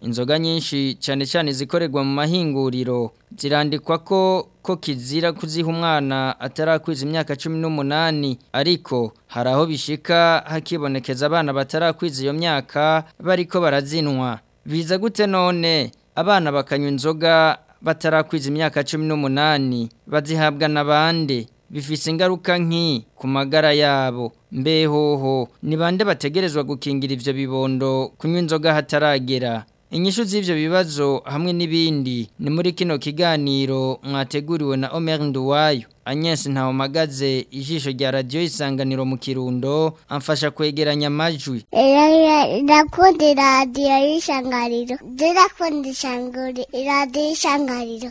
inzoga nyinshi cyane cyane zikoregwa mu mahinguriro zirandikwa ko ko kizira kuziha umwana atarakwiza imyaka cumi n'umunani ariko hari aho bishika hakibonekeza abana batarakwiza iyo myaka bariko barazinwa biza gute none abana bakanywa inzoga batarakwiza imyaka cumi n'umunani bazihabwa n'abandi bifise ingaruka nki ku magara yabo mbehoho ni bande bategerezwa gukingira ivyo bibondo kunywa inzoga hataragera inyishu z'ibyo bibazo hamwe n'ibindi ni muri kino kiganiro mwateguriwe na Omer Nduwayo Agnes ntawamagaze ijisho rya radio isanganiro mu kirundo amfasha kwegeranya amajwi. Eya ndakunda radio isanganiro. Ndakunda isanganiro radio isanganiro.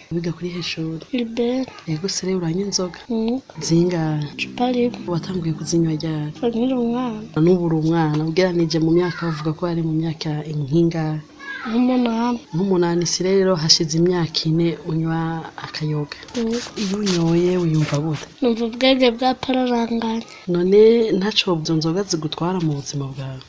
wiga kuri heshuru liberi yego sere uranywa inzoga mm. zingahe icupa rimwe watanguye kuzinywa ryari nkiri umwana n'ubu uri umwana ubwira mu myaka bavuga ko ari mu myaka nk'ingahe nk'umunani si rero hashize imyaka ine unywa akayoga iyo unyoye wiyumva gute numva ubwenge bwapararanganye none ntacyo nzoga zigutwara mu buzima bwawe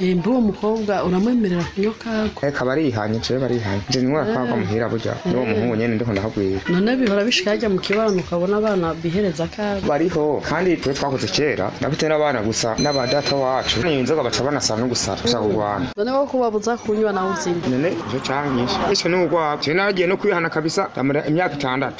Eh mbe uwo uramwemerera kunyoka? Eka barihanye je barihanye. Je ni mwaka eh. kwa muhira burya. Ni uwo nyene ndiko ndahagwira. None bihora bishikajya mu kibano ukabona abana bihereza kaga. bariho kandi twe twakutse kera nabite n'abana gusa n'abadata wacu ni inzoga baca banasaba no gusara gusa kurwana none wo kubabuza kunywa nawe uzima none ico cankisha ese ni urwabo je nagiye no kwihana kabisa ndamara imyaka itandatu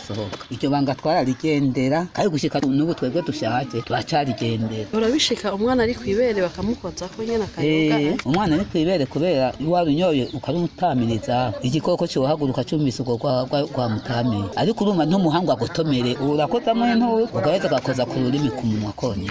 gusohoka iryo banga twararigendera kandi gushyika n'ubu twebwe dushaje turacarigendera urabishika umwana ari ku ibere bakamukotsa ko nyine akayoga eh, eh? umwana ari ku ibere kubera iwaba inyoye ukabimutamiriza igikoko kiwuhaguruka cyumvise ubwo rwamutamiye ariko urumva ntumuhanga gutomere urakozamo inturu ugaheza ugakoza ku rurimi ku munwa konyine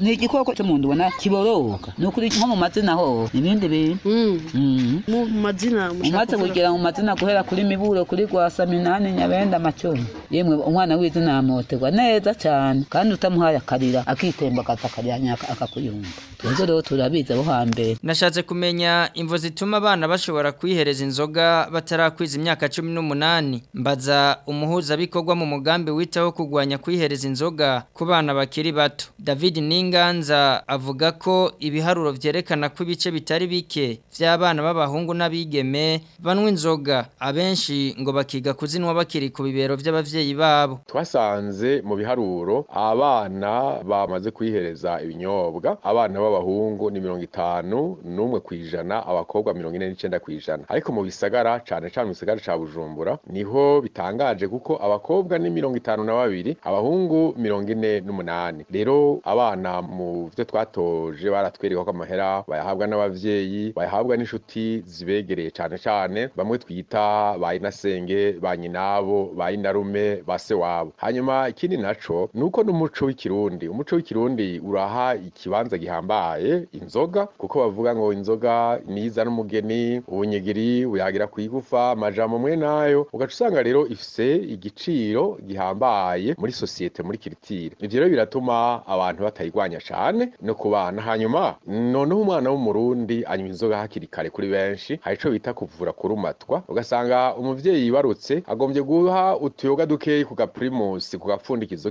ni igikoko cyo mundu ubona kiboroka ni ukuri nko mu mazina ho ibindi bintu mm. Mm. mu mazina umaze kugera mu mazina guhera kuri miburo kuri rwasa minani nyabenda macumi yemwe umwana w'izina motega neza cane kandi utamuhaye akarira akitembagaza akajyanya akakuyumva twebwe rero turabizi abo hambere nashatse kumenya imvo zituma abana bashobora kwihereza inzoga batarakwiza imyaka cumi n'umunani umuhuza umuhuzabikorwa mu mugambi witaho kugwanya kwihereza inzoga ku bana bakiri bato david ninganza avuga ko ibiharuro byerekana ko ibice bitari bike by'abana b'abahungu n'abigeme banywa inzoga abenshi ngo bakiga kuzinwa bakiri ku bibero by'ababyeyi babo twasanze mu biharuro abana ba bamaze kwihereza ibinyobwa abana b'abahungu ni mirongo itanu n'umwe ku ijana abakobwa mirongo ine n'icenda ku ijana ariko mu bisagara cyane cane mu gisagara ca bujumbura niho bitangaje kuko abakobwa ni mirongo itanu na babiri abahungu mirongo ine n'umunani rero abana mu vyo twatoje baratwereka ko amahera bayahabwa n'abavyeyi bayahabwa n'inshuti zibegereye cyane cyane bamwe twita ba inasenge ba nyinabo ba inarume ba se wabo hanyuma ikindi naco nuko n'umuco w'ikirundi umuco muco w'ikirundi uraha ikibanza gihambaye inzoga kuko bavuga ngo inzoga niyizana umugeni ubunyigiri buyagira kwigufa amajambo mwe nayo ugaca usanga rero ifise igiciro gihambaye muri sosiyete muri kiritire ivyo rero biratuma abantu batayigwanya cyane no kubana hanyuma noneho umwana w'umurundi anywa inzoga hakiri kare kuri benshi hari icyo bita kuvura kurumatwa ugasanga umubyeyi yibarutse agombye guha utuyoga dukeyi ku gapurimusi ku gapfundikizo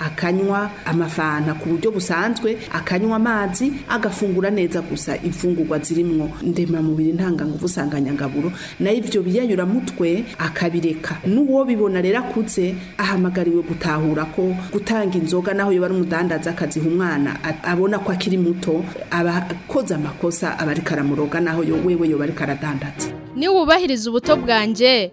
akanywa amafana ku buryo busanzwe akanywa amazi agafungura neza gusa imfungurwa zirimo ndemamubiri ntangangufu usanganyagaburo nayo ibyo mutwe akabireka n'uwo bibona rero akutse ahamagariwe gutahura ko gutanga inzoga naho yoba ari umudandaza akaziha umwana abona ko akiri muto aba akoze amakosa aba ariko aramuroga naho wewe yoba ariko aradandaza Niwubahiriza ubuto bwanjye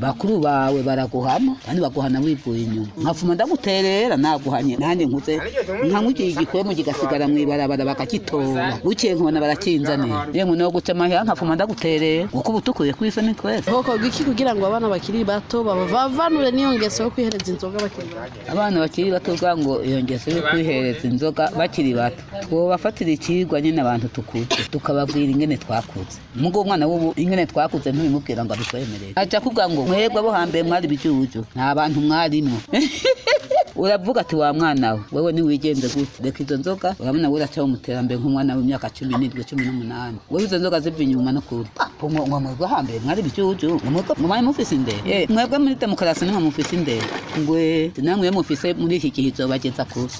bakuru bawe baraguhana kandi baguhana wivuye inyuma nkafuma ndaguterera naguhanye nanjye nkuze nkamugiye igikwemu kigasigara mu ibarabara bakagitora bukeye nkubona barakinze nzaniye yemwe no gutema ya nkafuma ndagutereye kuko ubutukuye kwise ni twese koko giki kugira ngo abana bakiri bato babavanure niyo ngeso yo kwihereza inzoga bakiri bato abana bakiri bato ubwa ngo iyo ngeso yo kwihereza inzoga bakiri bato twobafatira ikigwa nyine abantu tukutse tukababwira ingene twakutse mugo umwana w'ubu ingene twakuze ntubimubwira ngo abikwemerere aca kuvuga ngo mwebwe abo hambere mwari ibicucu nta abantu mwarimwo uravuga ati wa mwana we wewe ntiwigenze gute reka izo nzoga urabona we uracaho mu nk'umwana w'imyaka cumi n'irindwi cumi n'umunani wowe izo nzoga ziva inyuma no kure nka murwa hambere mwari bijuju mwabaye mufisinde mwebwe muri demokarasi nka mufisinde ngwe namwe mufise muri iki gihe izobageza kure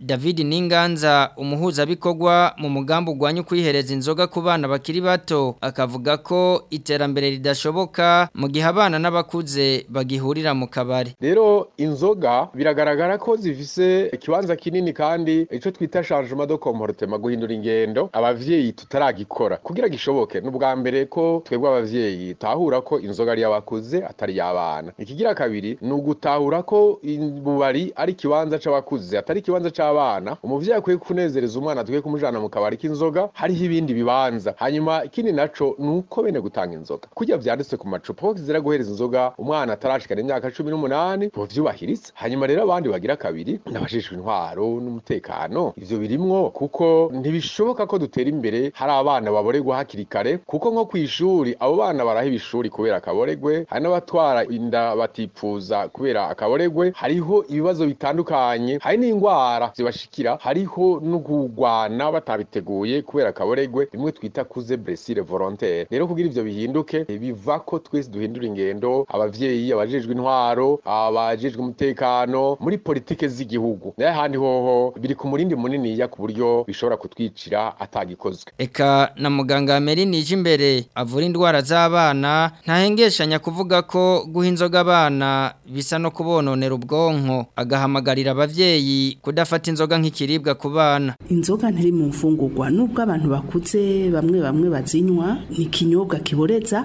David Ninganza umuhuza bikogwa mu mugambo ugwanya kwihereza inzoga rivuga ku bakiri bato akavuga ko iterambere ridashoboka mu gihe abana n'abakuze bagihurira mu kabari rero inzoga biragaragara ko zifise ikibanza kinini kandi icyo twita shanjuma do komporotema guhindura ingendo abavyeyi tutaragikora kugira gishoboke n'ubwa mbere ko twebwe abavyeyi tahura ko inzoga ari y'abakuze atari y'abana ikigira kabiri ni ugutahura ko bari ari ikibanza cyabakuze atari ikibanza cy'abana umuvyeyi akwiye kunezereza umwana akwiye kumujana mu kabari k'inzoga hariho ibindi biba urubanza hanyuma ikindi naco ni uko bene gutanga inzoga kujya byanditse ku macupa ko kizira guhereza inzoga umwana atarashikana imyaka cumi n'umunani byubahiriza hanyuma rero abandi bagira kabiri n'abashishwe intwaro n'umutekano ibyo birimo kuko ntibishoboka ko dutera imbere hari abana baboregwa hakiri kare kuko nko ku ishuri abo bana barahiba ishuri kubera akaboregwe hari n'abatwara inda batipfuza kubera akaboregwe hariho ibibazo bitandukanye hari n'indwara zibashikira hariho no kurwana batabiteguye kubera akaboregwe ubumwe twita kuze blessure volontaire rero kugira ibyo bihinduke biva ko twese duhindura ingendo ababyeyi abajejwe intwaro abajejwe umutekano muri politiki z'igihugu n'ahandi hoho biri ku murindi muniniya ku buryo bishobora kutwicira atagikozwe eka na muganga Merinije imbere avura indwara z'abana ntahengeshanya kuvuga ko guha inzoga abana bisa no kubononera ubwonko agahamagarira ababyeyi kudafata inzoga nk'ikiribwa ku bana inzoga ntiri mu mfungurwa nubwo abantu bakuze bamwe bamwe bazinywa ni ikinyobwa kiboreza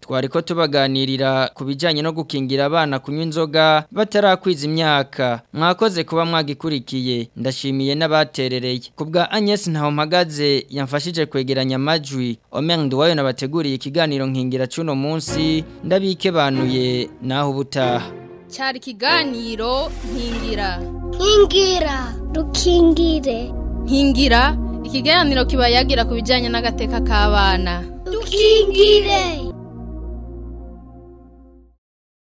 twariko tubaganirira ku bijyanye no gukingira abana kunywa inzoga batarakwiza imyaka mwakoze kuba mwagikurikiye ndashimiye n'abaterereye ku bwa Agnes ntaho magaze yamfashije kwegeranya majwi Omeng Duwayo nabateguriye ikiganiro nkingira cuno munsi ndabike banuye naho ubutaha cyari ikiganiro nkingira nkingira dukingire nkingira ikiganiro kibayagira ku bijyanye n'agateka k'abana 都听你的。